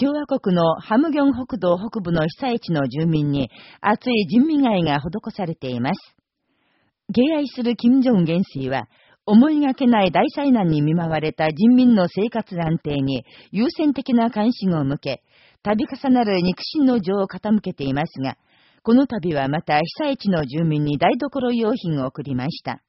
共和国のハムギョン北道北部の被災地の住民に熱い人民愛が施されています。敬愛する金正恩元帥は、思いがけない大災難に見舞われた人民の生活安定に優先的な関心を向け、度重なる肉親の情を傾けていますが、この度はまた被災地の住民に台所用品を送りました。